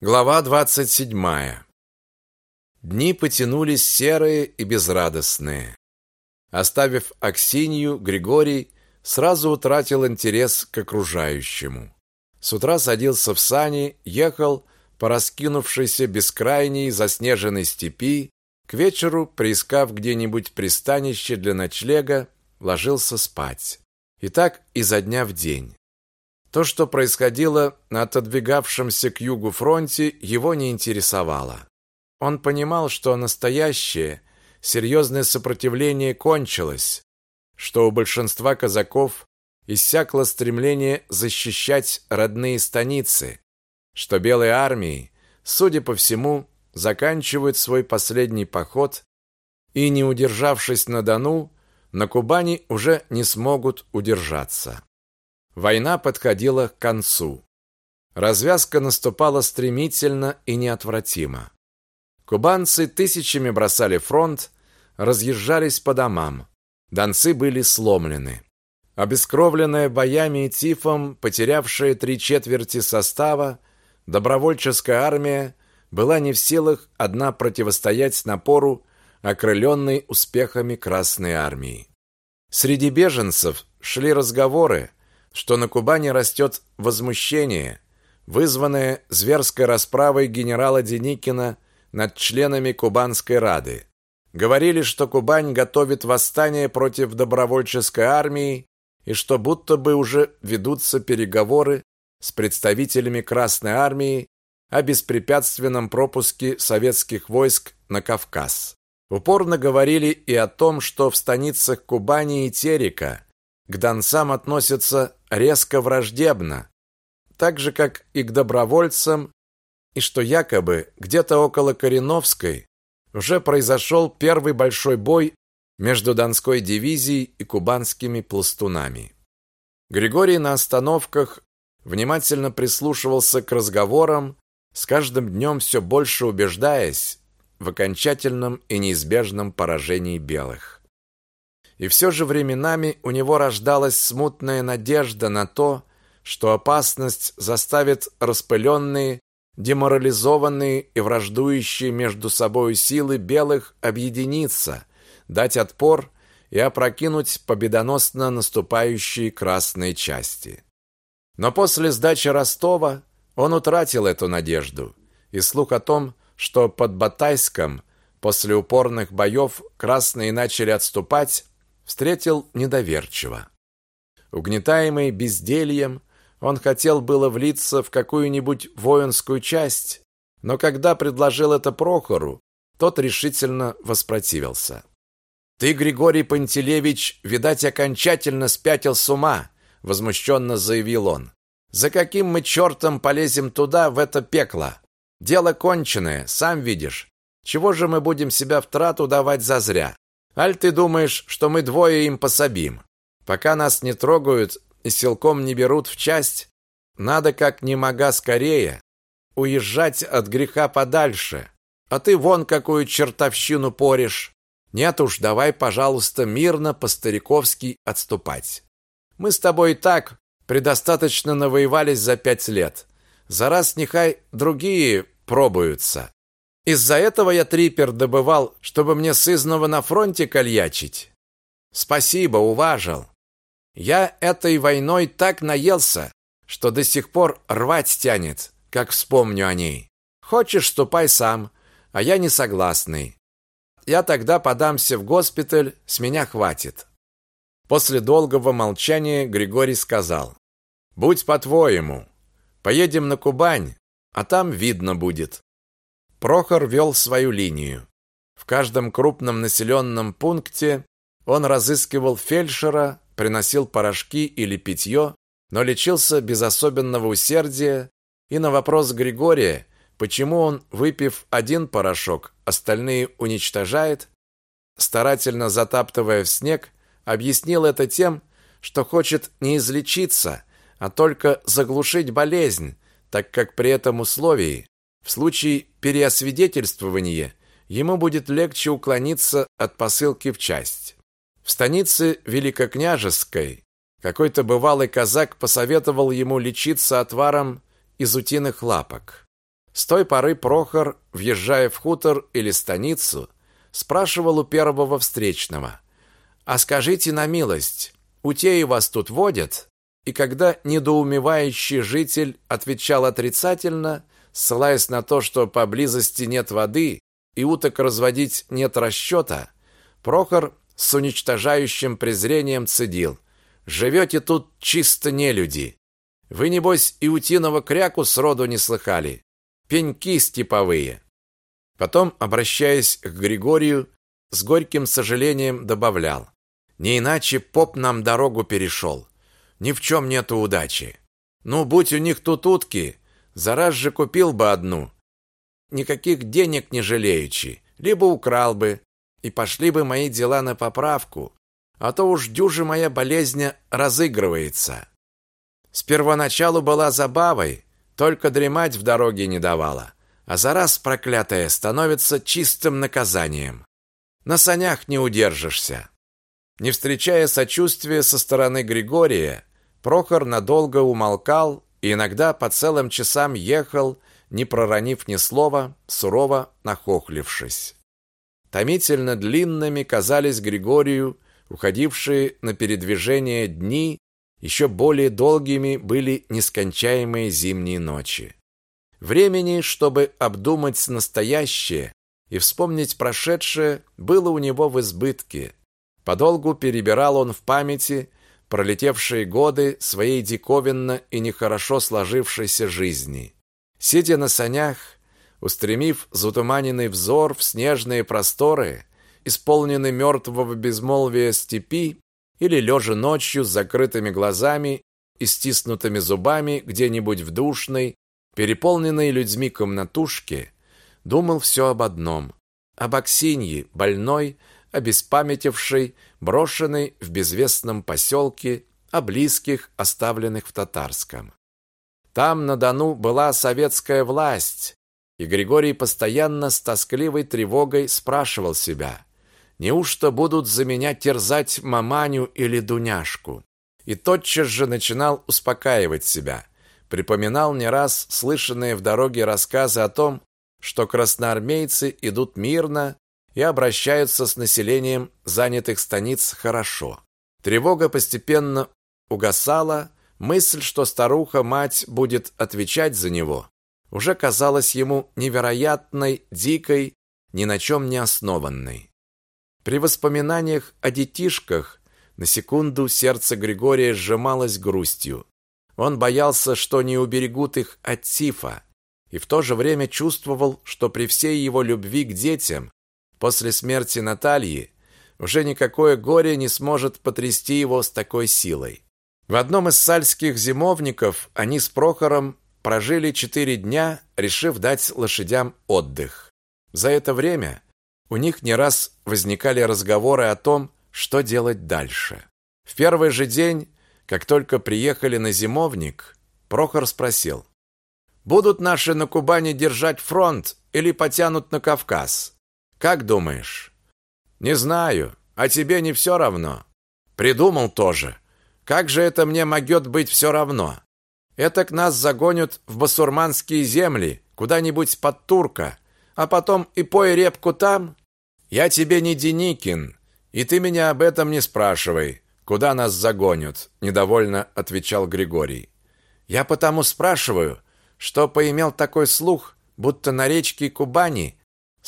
Глава двадцать седьмая. Дни потянулись серые и безрадостные. Оставив Аксинью, Григорий сразу утратил интерес к окружающему. С утра садился в сани, ехал по раскинувшейся бескрайней заснеженной степи, к вечеру, приискав где-нибудь пристанище для ночлега, ложился спать. И так изо дня в день. То, что происходило на отодвигавшемся к югу фронте, его не интересовало. Он понимал, что настоящее, серьезное сопротивление кончилось, что у большинства казаков иссякло стремление защищать родные станицы, что белые армии, судя по всему, заканчивают свой последний поход и, не удержавшись на Дону, на Кубани уже не смогут удержаться. Война подходила к концу. Развязка наступала стремительно и неотвратимо. Кубанцы тысячами бросали фронт, разъезжались по домам. Донцы были сломлены. Обескровленная боями и тифом, потерявшая три четверти состава, добровольческая армия была не в силах одна противостоять напору, окрыленной успехами Красной армии. Среди беженцев шли разговоры, что на Кубани растет возмущение, вызванное зверской расправой генерала Деникина над членами Кубанской Рады. Говорили, что Кубань готовит восстание против добровольческой армии и что будто бы уже ведутся переговоры с представителями Красной армии о беспрепятственном пропуске советских войск на Кавказ. Упорно говорили и о том, что в станицах Кубани и Терека к донцам относятся резко враждебно, так же, как и к добровольцам, и что якобы где-то около Кореновской уже произошел первый большой бой между Донской дивизией и кубанскими пластунами. Григорий на остановках внимательно прислушивался к разговорам, с каждым днем все больше убеждаясь в окончательном и неизбежном поражении белых. И все же временами у него рождалась смутная надежда на то, что опасность заставит распыленные, деморализованные и враждующие между собой силы белых объединиться, дать отпор и опрокинуть победоносно наступающие красные части. Но после сдачи Ростова он утратил эту надежду, и слух о том, что под Батайском после упорных боев красные начали отступать, встретил недоверчиво. Угнетаемый бездельем, он хотел было влиться в какую-нибудь воинскую часть, но когда предложил это Прохору, тот решительно воспротивился. «Ты, Григорий Пантелеевич, видать, окончательно спятил с ума», возмущенно заявил он. «За каким мы чертом полезем туда, в это пекло? Дело конченое, сам видишь. Чего же мы будем себя в трату давать зазря? Аль ты думаешь, что мы двое им пособим? Пока нас не трогают и силком не берут в часть, надо как ни мога скорее уезжать от греха подальше. А ты вон какую чертовщину порешь. Нет уж, давай, пожалуйста, мирно по-стариковски отступать. Мы с тобой и так предостаточно навоевались за пять лет. За раз нехай другие пробуются. Из-за этого я трипер добывал, чтобы мне сызнова на фронте кальячить. Спасибо, уважил. Я этой войной так наелся, что до сих пор рвать тянет, как вспомню о ней. Хочешь, ступай сам, а я не согласный. Я тогда подамся в госпиталь, с меня хватит. После долгого молчания Григорий сказал: "Будь по-твоему. Поедем на Кубань, а там видно будет". Прохор вел свою линию. В каждом крупном населенном пункте он разыскивал фельдшера, приносил порошки или питье, но лечился без особенного усердия, и на вопрос Григория, почему он, выпив один порошок, остальные уничтожает, старательно затаптывая в снег, объяснил это тем, что хочет не излечиться, а только заглушить болезнь, так как при этом условии в случае переосвидетельствования ему будет легче уклониться от посылки в часть. В станице Великокняжеской какой-то бывалый казак посоветовал ему лечиться отваром из утиных лапок. С той поры Прохор, въезжая в хутор или станицу, спрашивал у первого встречного: "А скажите на милость, утеи вас тут водят?" И когда недоумевающий житель отвечал отрицательно, ссылаясь на то, что поблизости нет воды и уток разводить нет расчета, Прохор с уничтожающим презрением цедил: "Живете тут чисто не люди. Вы небось и утиного кряку сроду не слыхали. Пеньки степовые". Потом, обращаясь к Григорию, с горьким сожалением добавлял: "Не иначе поп нам дорогу перешел. Ни в чем нету удачи. Ну, будь у них тут утки, зараз же купил бы одну. Никаких денег не жалеючи, либо украл бы, и пошли бы мои дела на поправку, а то уж дюже моя болезнь разыгрывается. С первоначалу была забавой, только дремать в дороге не давала, а за раз проклятая становится чистым наказанием. На санях не удержишься. Не встречая сочувствия со стороны Григория, Прохор надолго умолкал и иногда по целым часам ехал, не проронив ни слова, сурово нахохлившись. Томительно длинными казались Григорию уходившие на передвижение дни, еще более долгими были нескончаемые зимние ночи. Времени, чтобы обдумать настоящее и вспомнить прошедшее, было у него в избытке. Подолгу перебирал он в памяти пролетевшие годы своей диковинно и нехорошо сложившейся жизни. Сидя на санях, устремив затуманенный взор в снежные просторы, исполненный мертвого безмолвия степи, или лежа ночью с закрытыми глазами и стиснутыми зубами где-нибудь в душной, переполненной людьми комнатушке, думал все об одном – об Аксинье, больной, обеспамятевшей, брошенной в безвестном поселке, о близких, оставленных в Татарском. Там на Дону была советская власть, и Григорий постоянно с тоскливой тревогой спрашивал себя, неужто будут за меня терзать маманю или Дуняшку? И тотчас же начинал успокаивать себя, припоминал не раз слышанные в дороге рассказы о том, что красноармейцы идут мирно и обращаются с населением занятых станиц хорошо. Тревога постепенно угасала, мысль, что старуха-мать будет отвечать за него, уже казалась ему невероятной, дикой, ни на чем не основанной. При воспоминаниях о детишках на секунду сердце Григория сжималось грустью. Он боялся, что не уберегут их от тифа, и в то же время чувствовал, что при всей его любви к детям, после смерти Натальи, уже никакое горе не сможет потрясти его с такой силой. В одном из сальских зимовников они с Прохором прожили четыре дня, решив дать лошадям отдых. За это время у них не раз возникали разговоры о том, что делать дальше. В первый же день, как только приехали на зимовник, Прохор спросил: "Будут наши на Кубани держать фронт или потянут на Кавказ? Как думаешь?" "Не знаю, а тебе не все равно?" "Придумал тоже. Как же это мне могёт быть все равно? Этак нас загонят в басурманские земли, куда-нибудь под турка, а потом и пой репку там. Я тебе не Деникин, и ты меня об этом не спрашивай, куда нас загонят, недовольно отвечал Григорий. Я потому спрашиваю, что поимел такой слух, будто на речке Кубани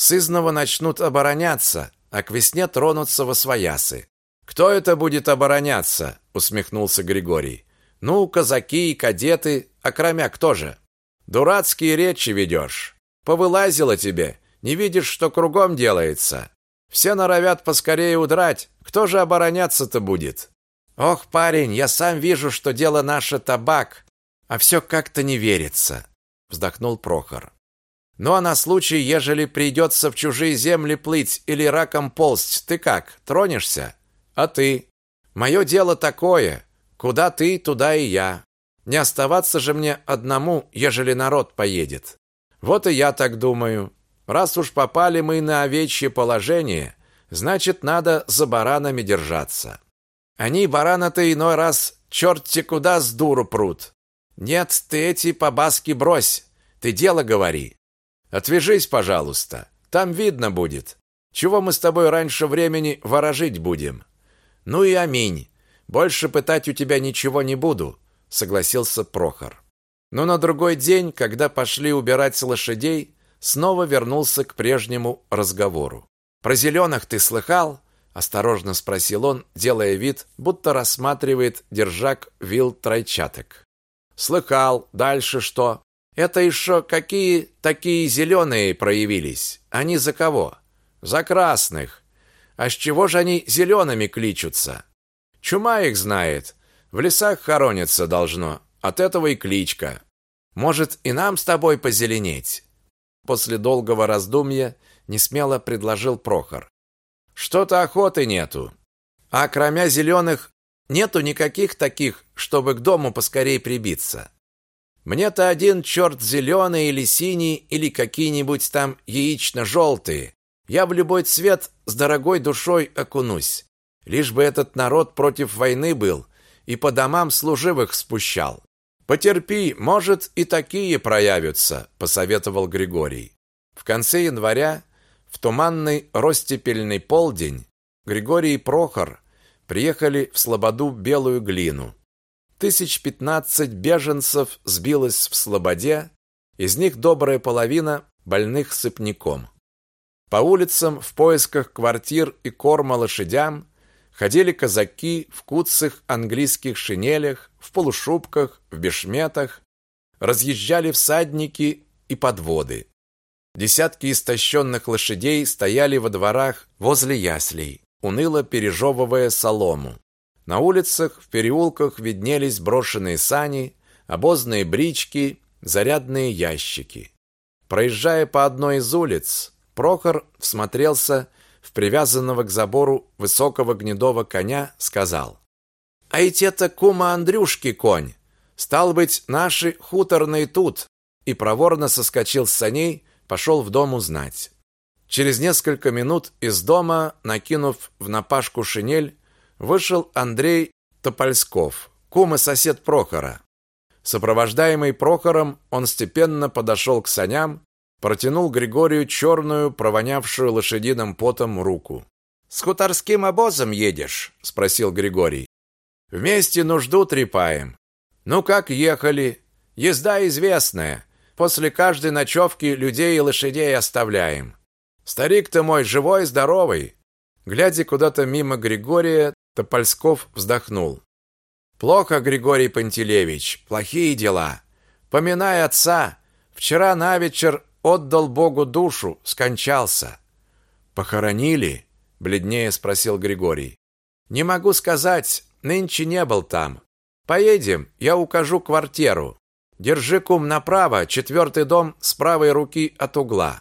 сызново начнут обороняться, а к весне тронутся во своясы. Кто это будет обороняться? усмехнулся Григорий. Ну, казаки и кадеты, а кроме кто же? Дурацкие речи ведешь. Повылазило тебе. Не видишь, что кругом делается? Все норовят поскорее удрать. Кто же обороняться-то будет? Ох, парень, я сам вижу, что дело наше табак, а все как-то не верится, вздохнул Прохор. Ну а на случай, ежели придется в чужие земли плыть или раком ползть, ты как, тронешься? А ты? Мое дело такое. Куда ты, туда и я. Не оставаться же мне одному, ежели народ поедет. Вот и я так думаю. Раз уж попали мы на овечье положение, значит, надо за баранами держаться. Они барана-то иной раз черт-те куда с дуру прут. Нет, ты эти побаски брось, ты дело говори. Отвяжись, пожалуйста. Там видно будет. Чего мы с тобой раньше времени ворожить будем? Ну и аминь. Больше пытать у тебя ничего не буду, согласился Прохор. Но на другой день, когда пошли убирать лошадей, снова вернулся к прежнему разговору. Про зеленых ты слыхал? осторожно спросил он, делая вид, будто рассматривает держак вил тройчаток. Слыхал. Дальше что? Это еще какие такие зеленые проявились? Они за кого? За красных. А с чего же они зелеными кличутся? Чума их знает. В лесах хорониться должно. От этого и кличка. Может, и нам с тобой позеленеть? После долгого раздумья несмело предложил Прохор. Что-то охоты нету. А кроме зеленых нету никаких таких, чтобы к дому поскорей прибиться. Мне-то один черт зеленый или синий, или какие-нибудь там яично-желтые. Я в любой цвет с дорогой душой окунусь. Лишь бы этот народ против войны был и по домам служивых спущал. Потерпи, может, и такие проявятся, посоветовал Григорий. В конце января, в туманный ростепельный полдень, Григорий и Прохор приехали в Слободу Белую Глину. Тысяч пятнадцать беженцев сбилось в Слободе, из них добрая половина больных сыпняком. По улицам в поисках квартир и корма лошадям ходили казаки в куцых английских шинелях, в полушубках, в бешметах, разъезжали всадники и подводы. Десятки истощенных лошадей стояли во дворах возле яслей, уныло пережевывая солому. На улицах, в переулках виднелись брошенные сани, обозные брички, зарядные ящики. Проезжая по одной из улиц, Прохор всмотрелся в привязанного к забору высокого гнедого коня, сказал: "А ведь это кума Андрюшки конь. Стал быть, наши хуторные тут". И проворно соскочил с саней, пошел в дом узнать. Через несколько минут из дома, накинув в напашку шинель, вышел Андрей Топольсков, кум и сосед Прохора. Сопровождаемый Прохором, он степенно подошел к саням, протянул Григорию черную, провонявшую лошадиным потом руку. «С хуторским обозом едешь?» – спросил Григорий. «Вместе нужду трепаем». «Ну как ехали?» «Езда известная. После каждой ночевки людей и лошадей оставляем. Старик-то мой живой, здоровый». Глядя куда-то мимо Григория, Топольсков вздохнул. «Плохо, Григорий Пантелеевич, плохие дела. Поминай отца. Вчера на вечер отдал Богу душу, скончался. Похоронили? бледнее спросил Григорий. Не могу сказать, нынче не был там. Поедем, я укажу квартиру. Держи кум направо, четвертый дом с правой руки от угла.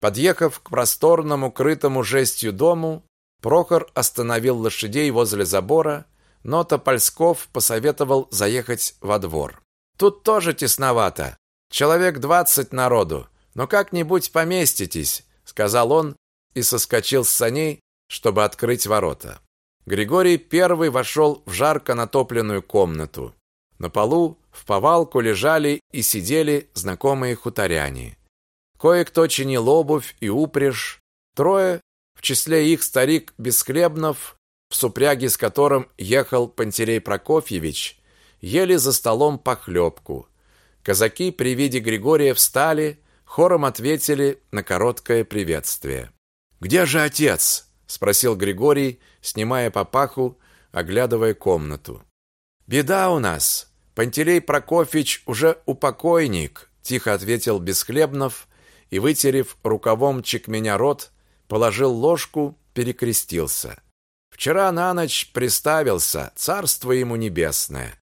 Подъехав к просторному, крытому жестью дому, Прохор остановил лошадей возле забора, но Топольсков посоветовал заехать во двор. Тут тоже тесновато. Человек двадцать народу но как-нибудь поместитесь, сказал он и соскочил с саней, чтобы открыть ворота. Григорий первый вошел в жарко натопленную комнату. На полу в повалку лежали и сидели знакомые хуторяне. Кое-кто чинил обувь и упряжь. Трое, в числе их старик Бесхлебнов, в супряге с которым ехал Пантелей Прокофьевич, ели за столом похлебку. Казаки при виде Григория встали, хором ответили на короткое приветствие. «Где же отец?» – спросил Григорий, снимая папаху, оглядывая комнату. «Беда у нас. Пантелей Прокофьевич уже упокойник», – тихо ответил Бесхлебнов и, вытерев рукавом чекменя рот, положил ложку, перекрестился. «Вчера на ночь приставился, царство ему небесное».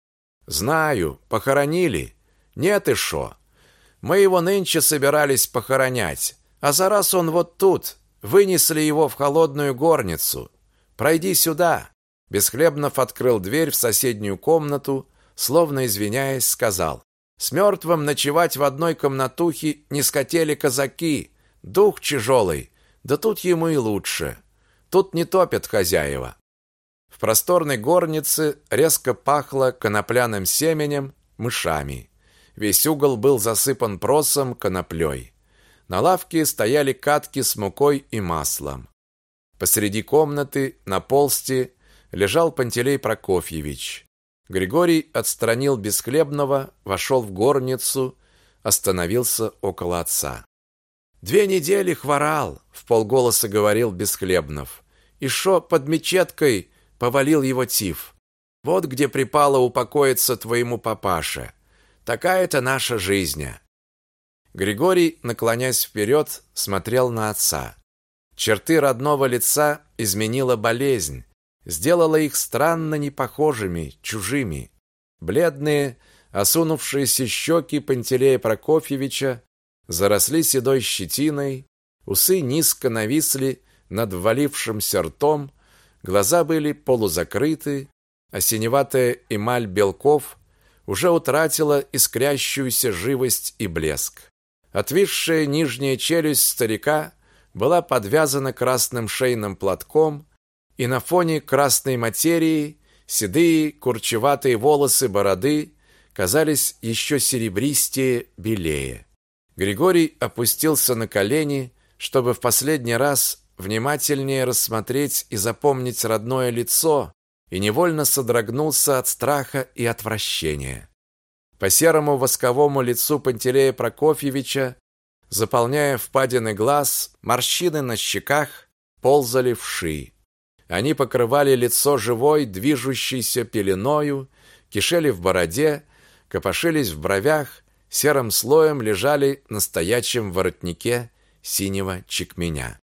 «Знаю, похоронили. Нет и шо. Мы его нынче собирались похоронять, а за раз он вот тут. Вынесли его в холодную горницу. Пройди сюда. Бесхлебнов открыл дверь в соседнюю комнату, словно извиняясь, сказал: "С мертвым ночевать в одной комнатухе не скотели казаки. Дух тяжелый. Да тут ему и лучше. Тут не топят хозяева". В просторной горнице резко пахло конопляным семенем, мышами. Весь угол был засыпан просом, коноплей. На лавке стояли катки с мукой и маслом. Посреди комнаты на полсте лежал Пантелей Прокофьевич. Григорий отстранил Бесхлебного, вошел в горницу, остановился около отца. «Две недели хворал», — в полголоса говорил Бесхлебнов. «И шо под мечеткой повалил его тиф. Вот где припало упокоиться твоему папаше. Такая-то наша жизнь». Григорий, наклонясь вперед, смотрел на отца. Черты родного лица изменила болезнь, сделала их странно непохожими, чужими. Бледные, осунувшиеся щеки Пантелея Прокофьевича заросли седой щетиной, усы низко нависли над ввалившимся ртом, глаза были полузакрыты, а синеватая эмаль белков уже утратила искрящуюся живость и блеск. Отвисшая нижняя челюсть старика была подвязана красным шейным платком, и на фоне красной материи седые курчеватые волосы бороды казались еще серебристее, белее. Григорий опустился на колени, чтобы в последний раз внимательнее рассмотреть и запомнить родное лицо, и невольно содрогнулся от страха и отвращения. По серому восковому лицу Пантелея Прокофьевича заполняя впадины глаз, морщины на щеках ползали вши. Они покрывали лицо живой, движущейся пеленою, кишели в бороде, копошились в бровях, серым слоем лежали на стоячем воротнике синего чекменя.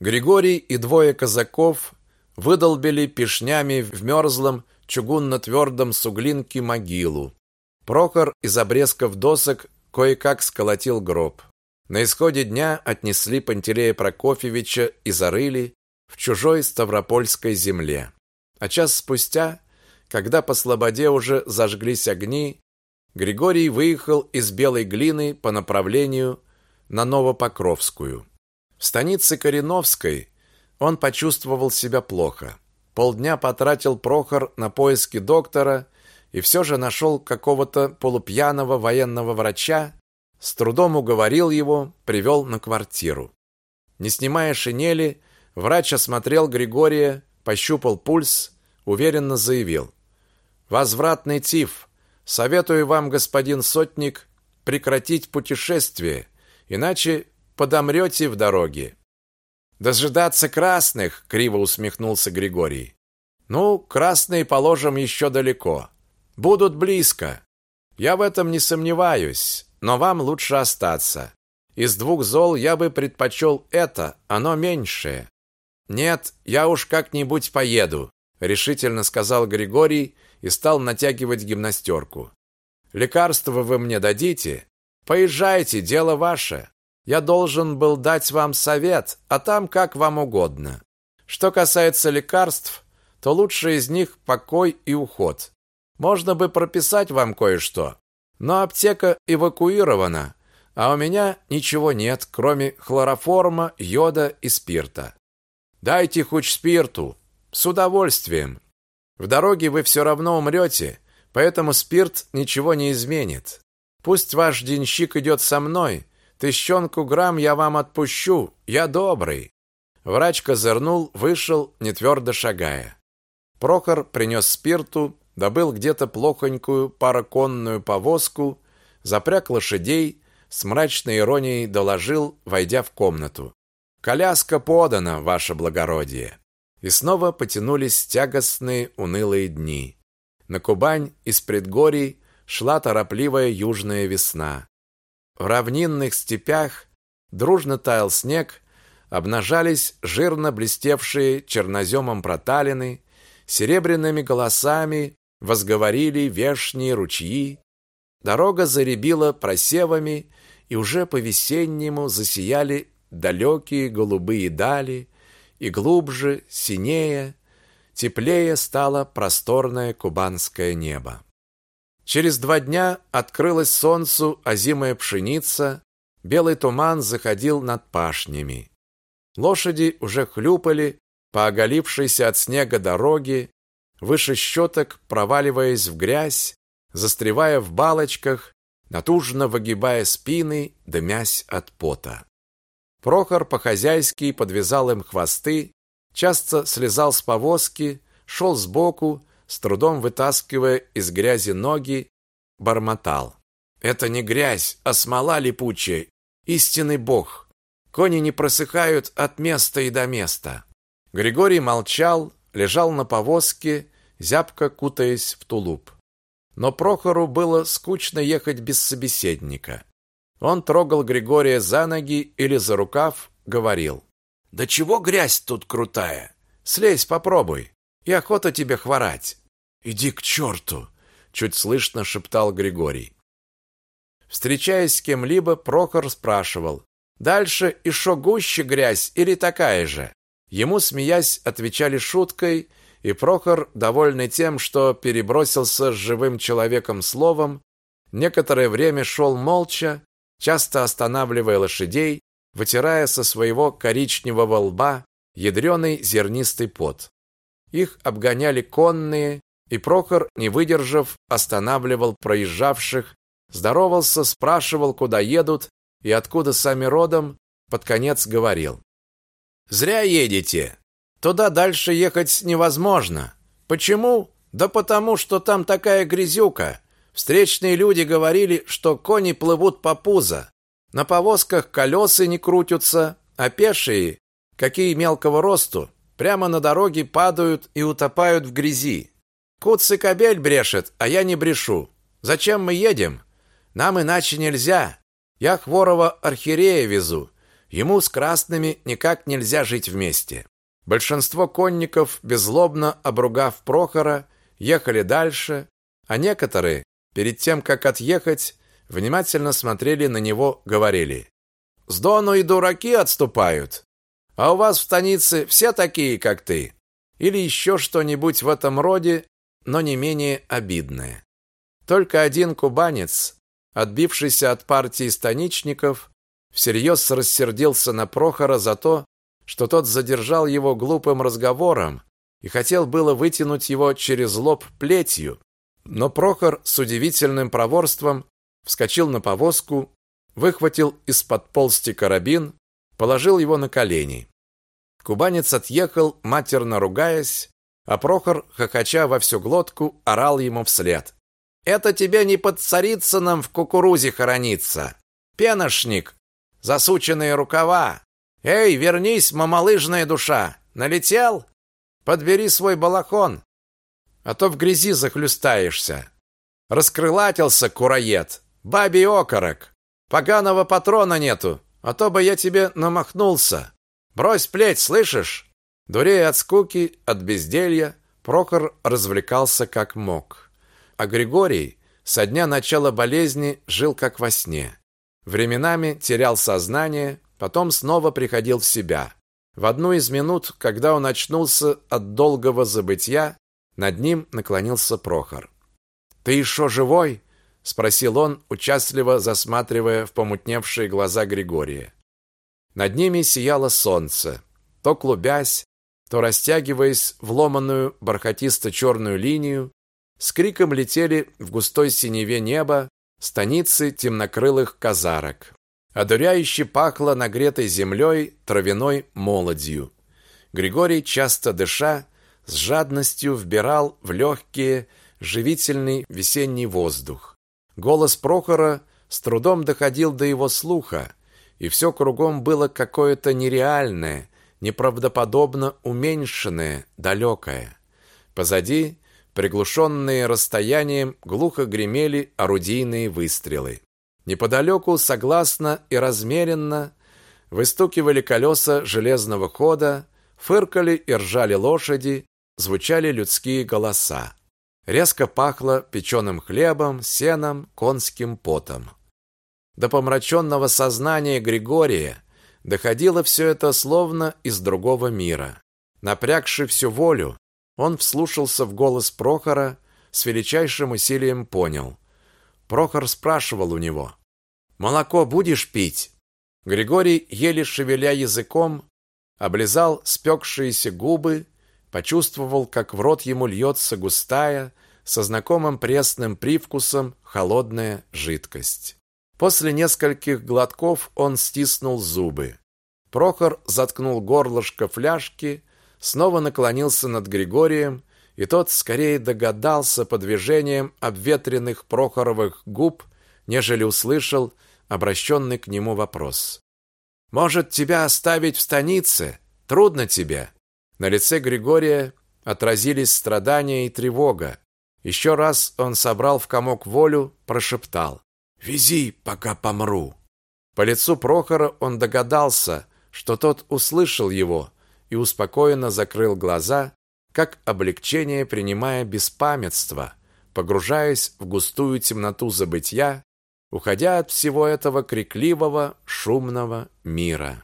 Григорий и двое казаков выдолбили пешнями в мерзлом чугунно-твердом суглинке могилу. Прохор из обрезков досок кое-как сколотил гроб. На исходе дня отнесли Пантелея Прокофьевича и зарыли в чужой Ставропольской земле. А час спустя, когда по слободе уже зажглись огни, Григорий выехал из Белой Глины по направлению на Новопокровскую. В станице Кореновской он почувствовал себя плохо. Полдня потратил Прохор на поиски доктора и все же нашел какого-то полупьяного военного врача, с трудом уговорил его, привел на квартиру. Не снимая шинели, врач осмотрел Григория, пощупал пульс, уверенно заявил. «Возвратный тиф. Советую вам, господин сотник, прекратить путешествие, иначе подомрете в дороге». «Дожидаться красных!» — криво усмехнулся Григорий. «Ну, красные, положим, еще далеко. Будут близко. Я в этом не сомневаюсь, но вам лучше остаться. Из двух зол я бы предпочел это, оно меньшее. Нет, я уж как-нибудь поеду, решительно сказал Григорий и стал натягивать гимнастерку. Лекарство вы мне дадите? Поезжайте, дело ваше. Я должен был дать вам совет, а там как вам угодно. Что касается лекарств, то лучше из них покой и уход. Можно бы прописать вам кое-что, но аптека эвакуирована, а у меня ничего нет, кроме хлороформа, йода и спирта. Дайте хоть спирту, с удовольствием. В дороге вы все равно умрете, поэтому спирт ничего не изменит. Пусть ваш денщик идет со мной, тыщенку грамм я вам отпущу, я добрый. Врач козырнул, вышел, не твердо шагая. Прохор принес спирту, добыл где-то плохонькую пароконную повозку, запряг лошадей, с мрачной иронией доложил, войдя в комнату. «Коляска подана, ваше благородие!» И снова потянулись тягостные унылые дни. На Кубань из предгорий шла торопливая южная весна. В равнинных степях дружно таял снег, обнажались жирно блестевшие черноземом проталины, серебряными голосами возговорили вешние ручьи, дорога заребила просевами, и уже по-весеннему засияли далекие голубые дали, и глубже, синее, теплее стало просторное кубанское небо. Через два дня открылась солнцу озимая пшеница, белый туман заходил над пашнями. Лошади уже хлюпали по оголившейся от снега дороге, выше щеток, проваливаясь в грязь, застревая в балочках, натужно выгибая спины, дымясь от пота. Прохор по-хозяйски подвязал им хвосты, часто слезал с повозки, шел сбоку, с трудом вытаскивая из грязи ноги, бормотал. «Это не грязь, а смола липучая, истинный бог. Кони не просыхают от места и до места». Григорий молчал, лежал на повозке, зябко кутаясь в тулуп. Но Прохору было скучно ехать без собеседника. Он трогал Григория за ноги или за рукав, говорил. «Да чего грязь тут крутая? Слезь, попробуй, и охота тебе хворать». «Иди к черту!» — чуть слышно шептал Григорий. Встречаясь с кем-либо, Прохор спрашивал. «Дальше и шо гуще грязь или такая же?» Ему, смеясь, отвечали шуткой, и Прохор, довольный тем, что перебросился с живым человеком словом, некоторое время шел молча, часто останавливая лошадей, вытирая со своего коричневого лба ядреный зернистый пот. Их обгоняли конные, и Прохор, не выдержав, останавливал проезжавших, здоровался, спрашивал, куда едут и откуда сами родом, под конец говорил. Зря едете. Туда дальше ехать невозможно. Почему? Да потому, что там такая грязюка. Встречные люди говорили, что кони плывут по пузо. На повозках колеса не крутятся, а пешие, какие мелкого росту, прямо на дороге падают и утопают в грязи. Куц и кобель брешет, а я не брешу. Зачем мы едем? Нам иначе нельзя. Я хворого архиерея везу. Ему с красными никак нельзя жить вместе. Большинство конников, беззлобно обругав Прохора, ехали дальше, а некоторые, перед тем, как отъехать, внимательно смотрели на него, говорили «С Дону и дураки отступают, а у вас в станице все такие, как ты» или еще что-нибудь в этом роде, но не менее обидное. Только один кубанец, отбившийся от партии станичников, всерьез рассердился на Прохора за то, что тот задержал его глупым разговором и хотел было вытянуть его через лоб плетью, но Прохор с удивительным проворством вскочил на повозку, выхватил из-под полсти карабин, положил его на колени. Кубанец отъехал, матерно ругаясь, а Прохор, хохоча во всю глотку, орал ему вслед. «Это тебе не под Царицыном в кукурузе хорониться! Пеношник, засученные рукава. Эй, вернись, мамалыжная душа. Налетел? Подбери свой балахон, а то в грязи захлюстаешься. Раскрылатился кураед, бабий окорок. Поганого патрона нету, а то бы я тебе намахнулся. Брось плеть, слышишь? Дурея от скуки, от безделья, Прохор развлекался как мог. А Григорий со дня начала болезни жил как во сне. Временами терял сознание, потом снова приходил в себя. В одну из минут, когда он очнулся от долгого забытья, над ним наклонился Прохор. «Ты еще живой?» — спросил он, участливо засматривая в помутневшие глаза Григория. Над ними сияло солнце, то клубясь, то растягиваясь в ломаную бархатисто-черную линию, с криком летели в густой синеве неба станицы темнокрылых казарок. Одуряюще пахло нагретой землей, травяной молодью. Григорий, часто дыша, с жадностью вбирал в легкие живительный весенний воздух. Голос Прохора с трудом доходил до его слуха, и все кругом было какое-то нереальное, неправдоподобно уменьшенное, далекое. Позади Приглушенные расстоянием, глухо гремели орудийные выстрелы. Неподалеку, согласно и размеренно, выстукивали колеса железного хода, фыркали и ржали лошади, звучали людские голоса. Резко пахло печеным хлебом, сеном, конским потом. До помраченного сознания Григория доходило все это словно из другого мира. Напрягши всю волю, он вслушался в голос Прохора, с величайшим усилием понял. Прохор спрашивал у него: "Молоко будешь пить?" Григорий, еле шевеля языком, облизал спекшиеся губы, почувствовал, как в рот ему льется густая, со знакомым пресным привкусом холодная жидкость. После нескольких глотков он стиснул зубы. Прохор заткнул горлышко фляжки, снова наклонился над Григорием, и тот скорее догадался по движениям обветренных Прохоровых губ, нежели услышал обращенный к нему вопрос. «Может, тебя оставить в станице? Трудно тебе?» На лице Григория отразились страдания и тревога. Еще раз он собрал в комок волю, прошептал. Вези, пока помру. По лицу Прохора он догадался, что тот услышал его и успокоенно закрыл глаза, как облегчение принимая беспамятство, погружаясь в густую темноту забытья, уходя от всего этого крикливого, шумного мира.